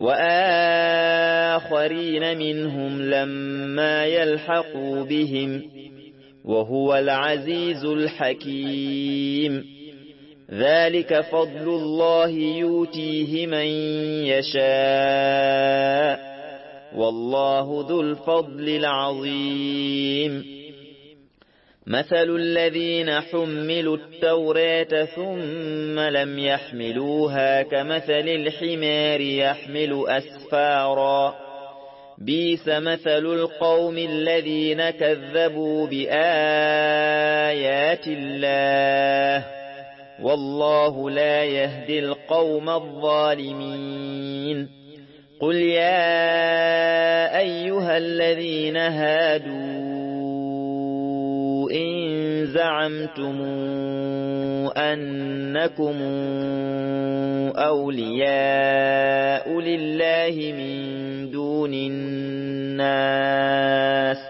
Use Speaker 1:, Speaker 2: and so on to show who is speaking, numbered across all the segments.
Speaker 1: وآخرين منهم لما يلحقوا بهم وهو العزيز الحكيم ذلك فضل الله يوتيه من يشاء والله ذو الفضل العظيم مثل الذين حملوا التوراة ثم لم يحملوها كمثل الحمار يحمل أسفارا بيس مثل القوم الذين كذبوا بآيات الله والله لا يهدي القوم الظالمين قل يا أيها الذين هادون زعمتم أنكم أولياء لله من دون الناس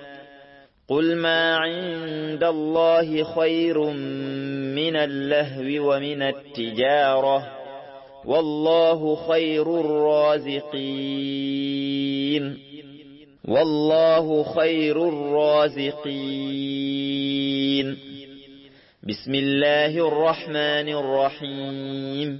Speaker 1: قل ما عند الله خير من اللهو ومن التجارة والله خير الرازقين والله خير الرازقين بسم الله الرحمن الرحيم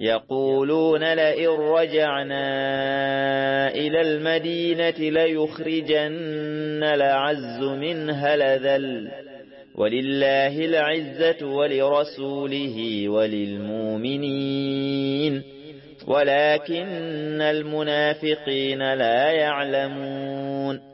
Speaker 1: يقولون لئن رجعنا إلى المدينة ليخرجن لعز منها لذل ولله العزة ولرسوله وللمؤمنين ولكن المنافقين لا يعلمون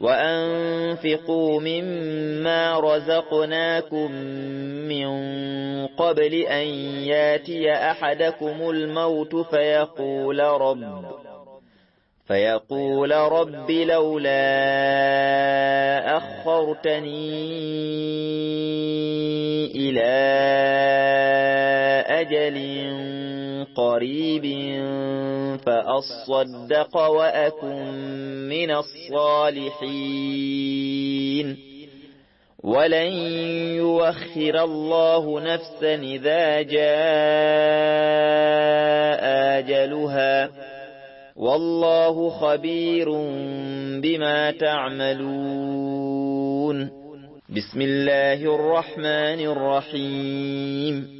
Speaker 1: وأنفقوا مما رزقناكم من قبل أن ياتي أحدكم الموت فيقول رب فيقول رب لولا أخرتني إلى أجل قريب فأصدق وأكن من الصالحين ولن يوخر الله نفسا إذا جاء آجلها والله خبير بما تعملون بسم الله الرحمن الرحيم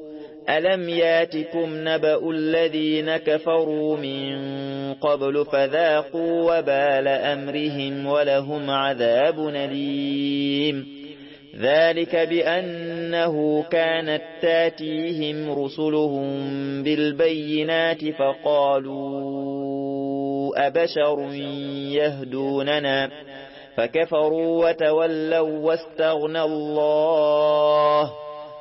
Speaker 1: ألم ياتكم نبأ الذين كفروا من قبل فذاقوا وبال أمرهم ولهم عذاب نليم ذلك بأنه كانت تاتيهم رسلهم بالبينات فقالوا أبشر يهدوننا فكفروا وتولوا واستغنى الله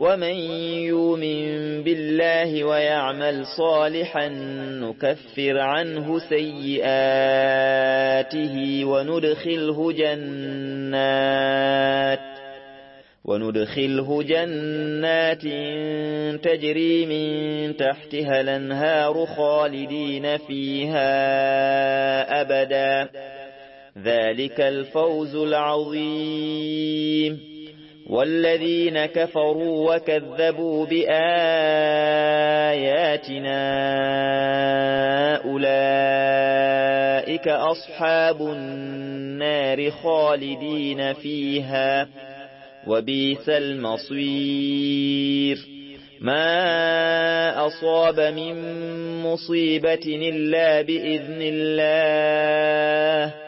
Speaker 1: ومن يؤمن بالله ويعمل صالحا نكفر عنه سيئاته وندخله جنات وندخله جنات تجري من تحتها الانهار خالدين فيها أبدا ذلك الفوز العظيم والذين كفروا وكذبوا بآياتنا أولئك أصحاب النار خالدين فيها وبيث المصير ما أصاب من مصيبة إلا بإذن الله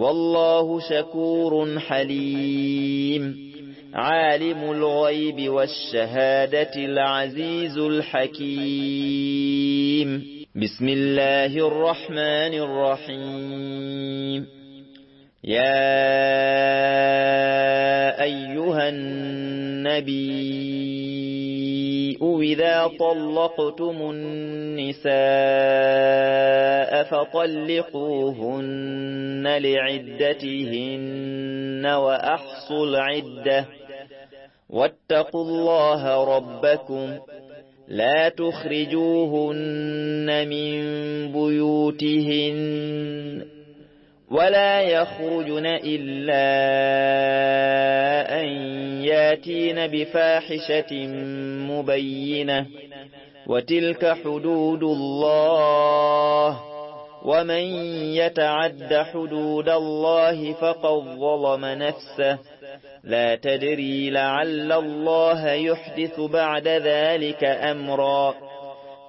Speaker 1: والله شكور حليم عالم الغيب والشهادة العزيز الحكيم بسم الله الرحمن الرحيم يا أيها النبي إذا طلقتم النساء فطلقوهن لعدتهن وأحصوا العدة واتقوا الله ربكم لا تخرجوهن من بيوتهن ولا يخرجن إلا أن ياتين بفاحشة مبينة وتلك حدود الله ومن يتعد حدود الله فقد ظلم نفسه لا تدري لعل الله يحدث بعد ذلك أمرا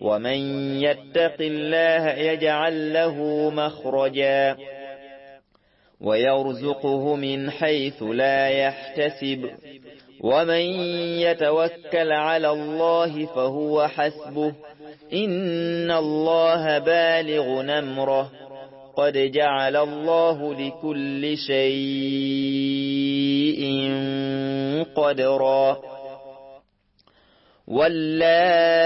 Speaker 1: ومن يتق الله يجعل له مخرجا ويرزقه من حيث لا يحتسب ومن يتوكل على الله فهو حسبه إن الله بالغ نمره قد جعل الله لكل شيء قدرا والله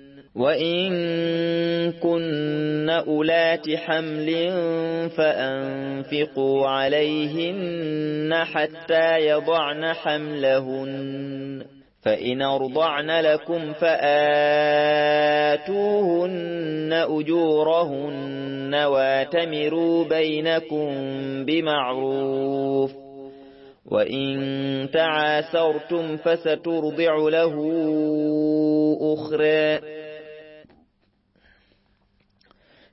Speaker 1: وإن كن أولات حمل فأنفقوا عليهن حتى يضعن حملهن فإن أرضعن لكم فآتوهن أجورهن واتمروا بينكم بمعروف وإن تعاسرتم فسترضع له أخرى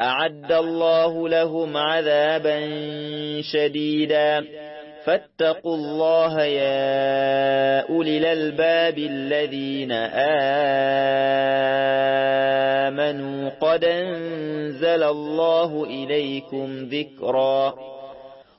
Speaker 1: أعد الله لهم عذابا شديدا فاتقوا الله يا أولي الألباب الذين آمنوا قد انزل الله إليكم ذكرا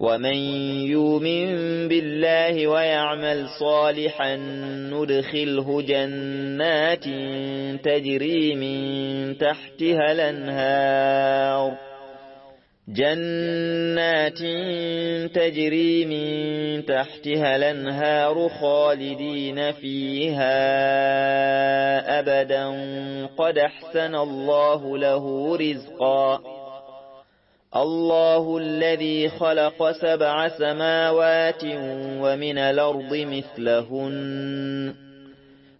Speaker 1: ومن يؤمن بالله ويعمل صالحا ندخله جنات تجري من تحتها الانهار جنات تجري من تحتها الانهار خالدين فيها أبدا قد احسن الله له رزقا الله الذي خلق سبع سماوات ومن الأرض مثلهن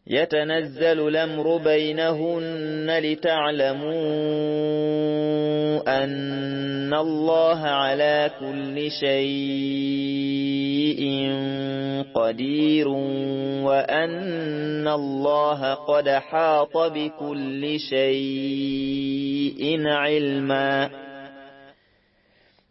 Speaker 1: يتنزل الأمر بينهن لتعلموا أن الله على كل شيء قدير وأن الله قد حاط بكل شيء علماً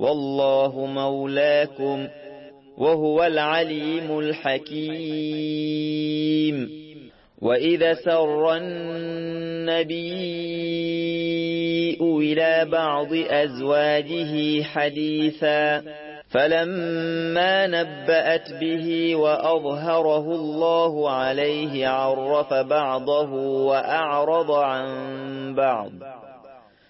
Speaker 1: والله مولاكم وهو العليم الحكيم وإذا سر النبي إلى بعض أزواجه حديثا فلما نبأت به وأظهره الله عليه عرف بعضه وأعرض عن بعض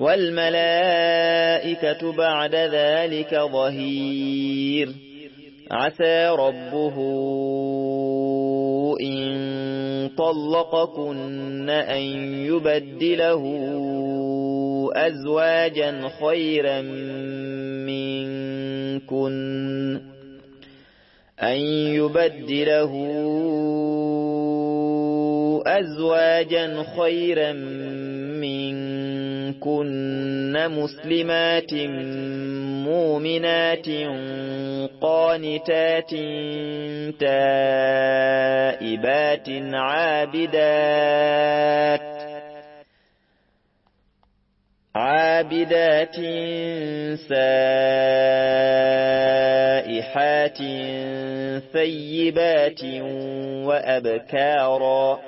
Speaker 1: والملائكة بعد ذلك ظهير عسى ربه إن طلقكن أن يبدله أزواجا خيرا منكن أن يبدله أزواجا خيرا منكن كن مسلمات مؤمنات قانتات تائبات عابدات عابدات سائحات ثيبات وأبكارا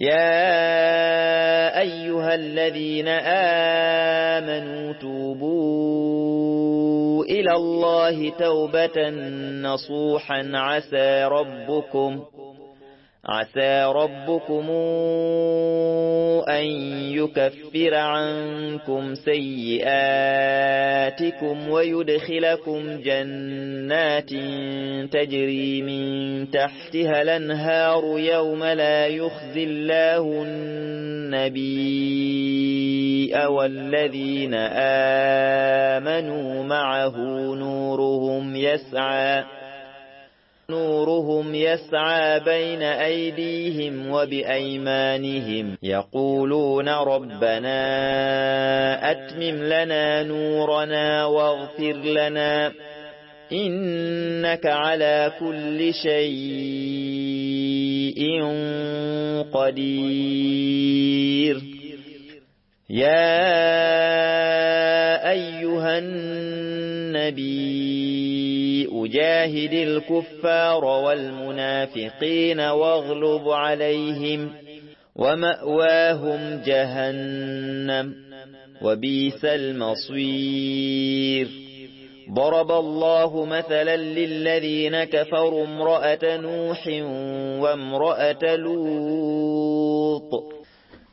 Speaker 1: يا أيها الذين آمنوا توبوا إلى الله توبة نصوحا عسى ربكم عسى ربكم أن يكفر عنكم سيئاتكم ويدخلكم جنات تجري من تحتها الانهار يوم لا يخزي الله النبي والذين آمنوا معه نورهم يسعى نورهم يسعى بين أيديهم وبأيمانهم يقولون ربنا أتمم لنا نورنا واغفر لنا إنك على كل شيء قدير يا أيها النبي وجاهد الكفار والمنافقين واغلب عليهم ومأواهم جهنم وبيس المصير ضرب الله مثلا للذين كفروا امرأة نوح وامرأة لوط